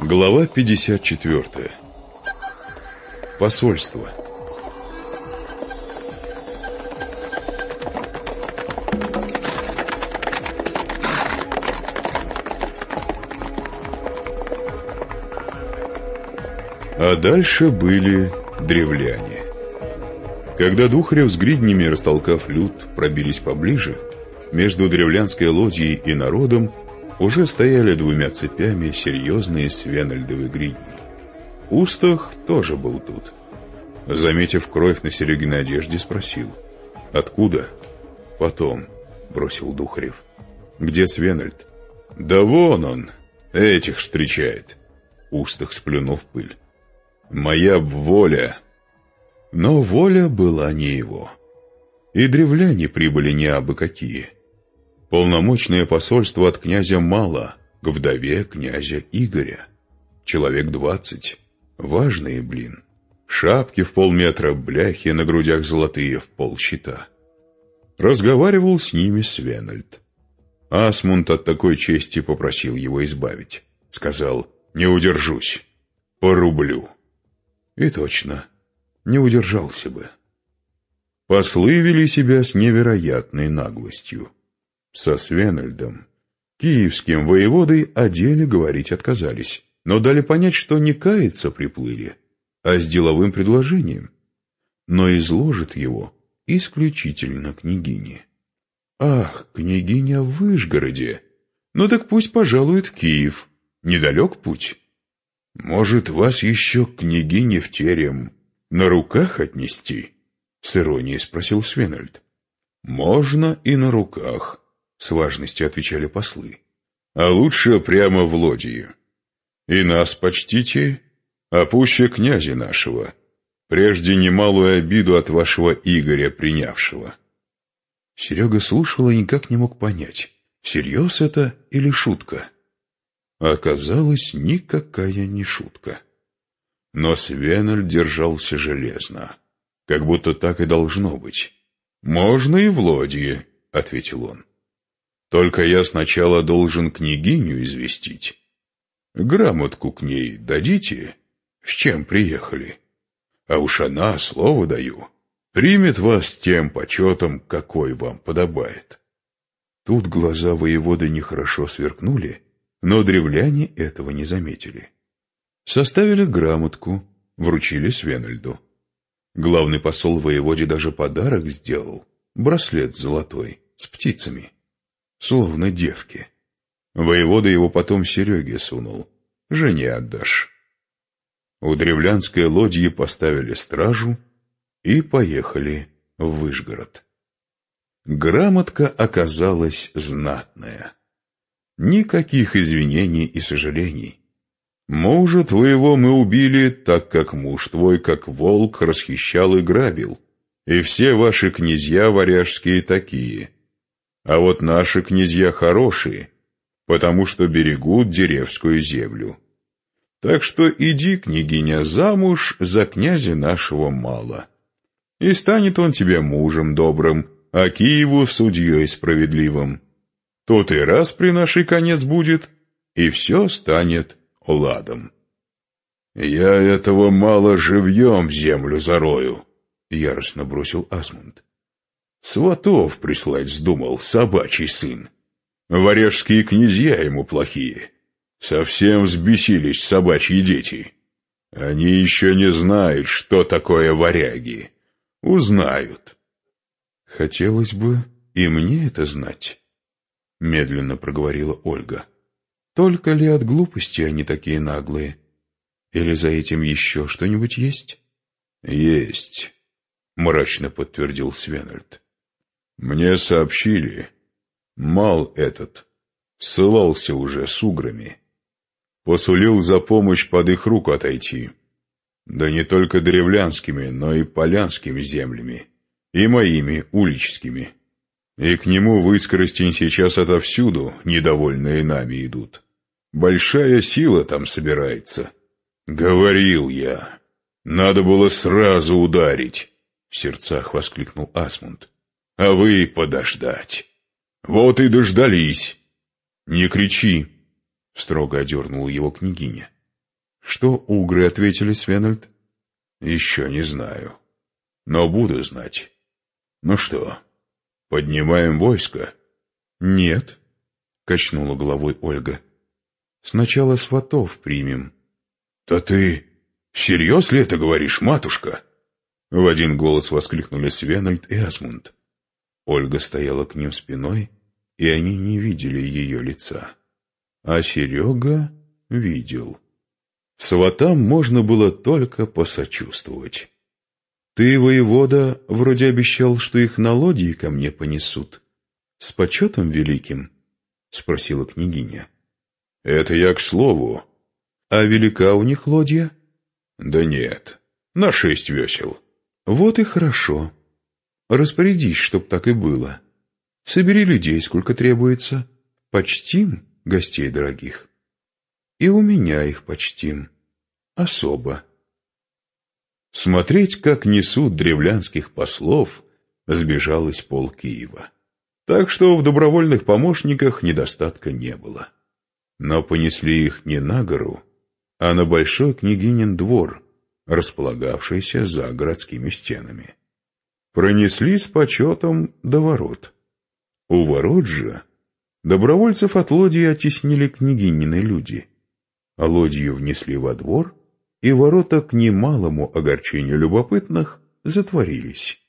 Глава 54. Посольство. А дальше были древляне. Когда Духарев с гриднями, растолкав люд, пробились поближе, между древлянской лодьей и народом уже стояли двумя цепями серьезные свенальдовы гридни. Устах тоже был тут. Заметив кровь на Серегиной одежде, спросил. «Откуда?» «Потом», — бросил Духарев. «Где Свенальд?» «Да вон он, этих встречает», — Устах сплюнул пыль. «Моя воля!» Но воля была не его. И древляне прибыли не абы какие — Полномочное посольство от князя мало, к вдове князя Игоря. Человек двадцать. Важные, блин. Шапки в полметра, бляхи на грудях золотые в полщита. Разговаривал с ними Свенальд. Асмунд от такой чести попросил его избавить. Сказал, не удержусь, порублю. И точно, не удержался бы. Послы вели себя с невероятной наглостью. Со Свенельдом, киевским воеводой, о деле говорить отказались, но дали понять, что не каяться приплыли, а с деловым предложением. Но изложит его исключительно княгине. Ах, княгиня в Вышгороде! Ну так пусть пожалует в Киев. Недалек путь. Может, вас еще к княгине в терем на руках отнести? С иронией спросил Свенальд. Можно и на руках, — с важностью отвечали послы. «А лучше прямо в лодии. И нас почтите, а пуще князя нашего, прежде немалую обиду от вашего Игоря принявшего». Серега слушал и никак не мог понять, всерьез это или шутка. Оказалось, никакая не шутка. Но Свенель держался железно, как будто так и должно быть. «Можно и в лодье», — ответил он. Только я сначала должен княгиню известить. Грамотку к ней дадите, с чем приехали. А уж она, слово даю, примет вас тем почетом, какой вам подобает. Тут глаза воеводы нехорошо сверкнули, но древляне этого не заметили. Составили грамотку, вручили Свенальду. Главный посол воеводе даже подарок сделал, браслет золотой, с птицами словно девки. Воевода его потом Сереге сунул. Жене отдашь. У древлянской лодьи поставили стражу и поехали в Выжгород. Грамотка оказалась знатная. Никаких извинений и сожалений. Мужа твоего мы убили, так как муж твой, как волк, расхищал и грабил, и все ваши князья варяжские такие — а вот наши князья хорошие, потому что берегут деревскую землю. Так что иди, княгиня, замуж за князя нашего мало. И станет он тебе мужем добрым, а Киеву судьей справедливым. Тут и раз при нашей конец будет, и все станет ладом. «Я этого мало живьем в землю зарою», — яростно бросил Асмунд. Сватов прислать вздумал собачий сын. Варежские князья ему плохие. Совсем взбесились собачьи дети. Они еще не знают, что такое варяги. Узнают. Хотелось бы и мне это знать, медленно проговорила Ольга. Только ли от глупости они такие наглые? Или за этим еще что-нибудь есть? Есть, мрачно подтвердил Свенальд. Мне сообщили, мал этот ссылался уже с уграми. Посулил за помощь под их руку отойти. Да не только древлянскими, но и полянскими землями, и моими уличскими. И к нему в Искоростень сейчас отовсюду недовольные нами идут. Большая сила там собирается. Говорил я. Надо было сразу ударить, — в сердцах воскликнул Асмунд а вы подождать. Вот и дождались. Не кричи, строго одернула его княгиня. Что угры ответили, Свенальд? Еще не знаю. Но буду знать. Ну что, поднимаем войско? Нет, качнула головой Ольга. Сначала сватов примем. Да ты всерьез ли это говоришь, матушка? В один голос воскликнули Свенальд и Асмунд. Ольга стояла к ним спиной, и они не видели ее лица. А Серега видел. Сватам можно было только посочувствовать. «Ты, воевода, вроде обещал, что их на лодии ко мне понесут. С почетом великим?» — спросила княгиня. «Это я к слову. А велика у них лодья?» «Да нет, на шесть весел». «Вот и хорошо. Распорядись, чтоб так и было. Собери людей, сколько требуется. Почтим гостей дорогих. И у меня их почтим. Особо». Смотреть, как несут древлянских послов, сбежалось пол Киева. Так что в добровольных помощниках недостатка не было. Но понесли их не на гору, а на большой княгинин двор, располагавшийся за городскими стенами. Пронесли с почетом до ворот. У ворот же добровольцев от лодьи оттеснили княгинины люди, а лодью внесли во двор, и ворота к немалому огорчению любопытных затворились.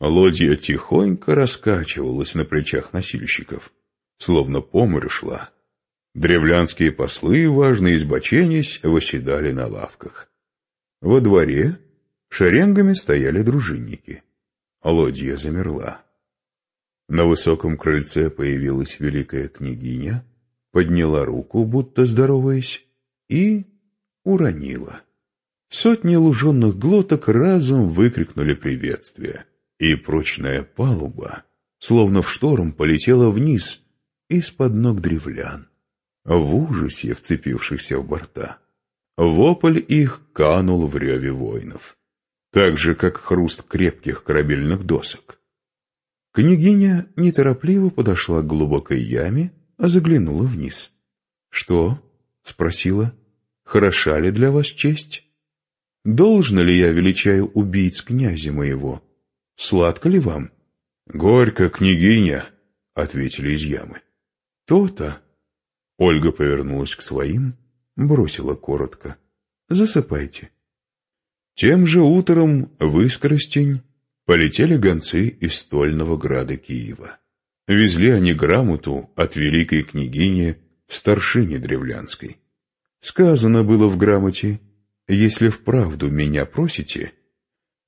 Лодья тихонько раскачивалась на плечах носильщиков, словно по морю шла. Древлянские послы, важно избоченясь, восседали на лавках. Во дворе шеренгами стояли дружинники. Лодья замерла. На высоком крыльце появилась великая княгиня, подняла руку, будто здороваясь, и уронила. Сотни луженных глоток разом выкрикнули приветствие, и прочная палуба, словно в шторм, полетела вниз из-под ног древлян в ужасе вцепившихся в борта. Вопль их канул в реве воинов, так же, как хруст крепких корабельных досок. Княгиня неторопливо подошла к глубокой яме, а заглянула вниз. «Что?» — спросила. «Хороша ли для вас честь? Должно ли я величаю убийц князя моего? Сладко ли вам?» «Горько, княгиня!» — ответили из ямы. «То-то!» Ольга повернулась к своим, бросила коротко. «Засыпайте». Тем же утром в Искоростень полетели гонцы из Стольного града Киева. Везли они грамоту от великой княгини старшине древлянской. Сказано было в грамоте, «Если вправду меня просите,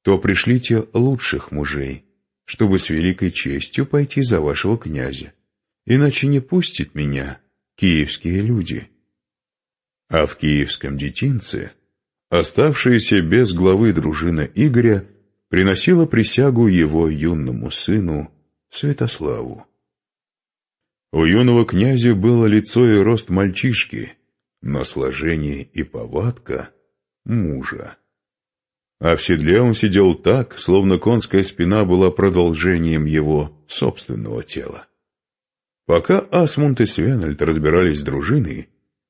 то пришлите лучших мужей, чтобы с великой честью пойти за вашего князя, иначе не пустит меня киевские люди. А в киевском детинце оставшаяся без главы дружина Игоря приносила присягу его юному сыну Святославу. У юного князя было лицо и рост мальчишки, но сложение и повадка мужа. А в седле он сидел так, словно конская спина была продолжением его собственного тела. Пока Асмунд и Свенальд разбирались с дружиной,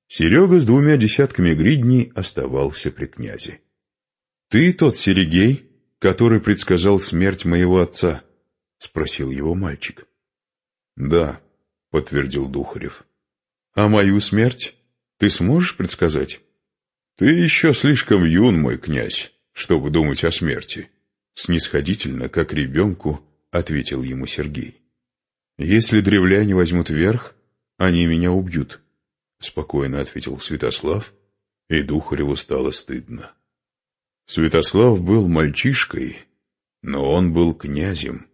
Серега с двумя десятками гридней оставался при князе. — Ты тот Серегей, который предсказал смерть моего отца? — спросил его мальчик. — Да, — подтвердил Духарев. — А мою смерть ты сможешь предсказать? — Ты еще слишком юн, мой князь, чтобы думать о смерти. Снисходительно, как ребенку, ответил ему Сергей. «Если древляне возьмут верх, они меня убьют», — спокойно ответил Святослав, и Духареву стало стыдно. Святослав был мальчишкой, но он был князем,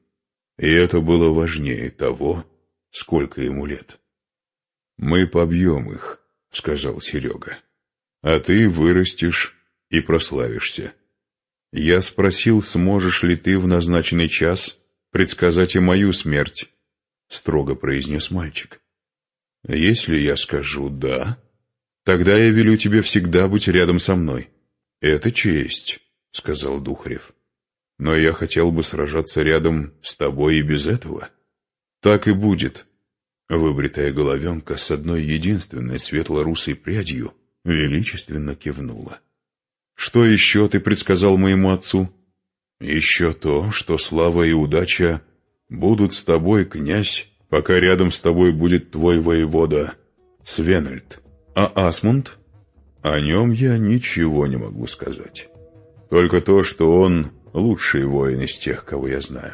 и это было важнее того, сколько ему лет. «Мы побьем их», — сказал Серега, — «а ты вырастешь и прославишься». Я спросил, сможешь ли ты в назначенный час предсказать и мою смерть, — строго произнес мальчик. «Если я скажу «да», тогда я велю тебе всегда быть рядом со мной. Это честь», — сказал Духарев. «Но я хотел бы сражаться рядом с тобой и без этого. Так и будет». Выбритая головенка с одной единственной светло-русой прядью величественно кивнула. «Что еще ты предсказал моему отцу?» «Еще то, что слава и удача будут с тобой, князь, пока рядом с тобой будет твой воевода Свенальд. А Асмунд? О нем я ничего не могу сказать. Только то, что он лучший воин из тех, кого я знаю.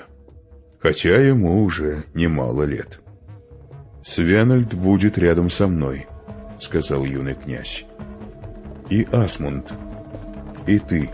Хотя ему уже немало лет. Свенальд будет рядом со мной, сказал юный князь. И Асмунд, и ты.